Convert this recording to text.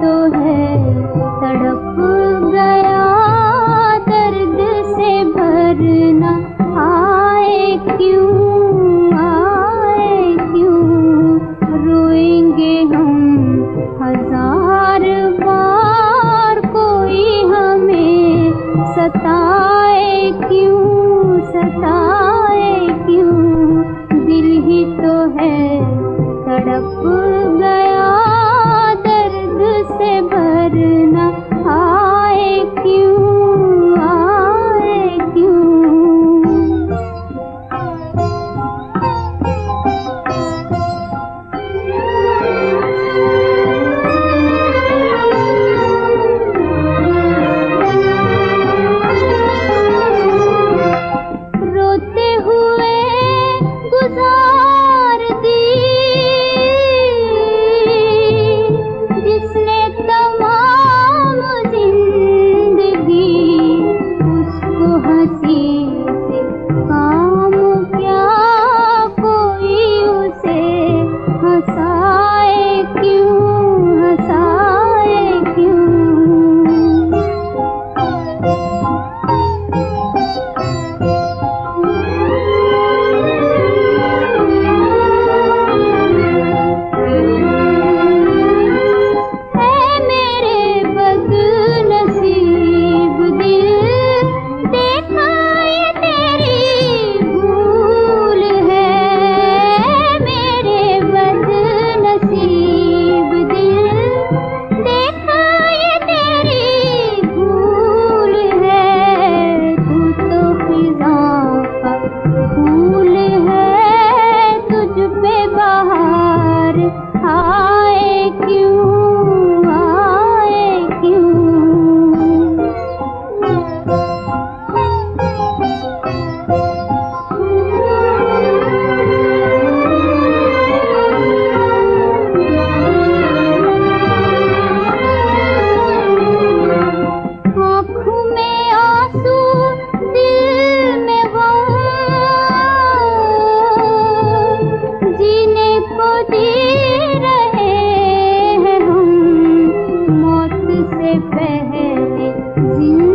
को you.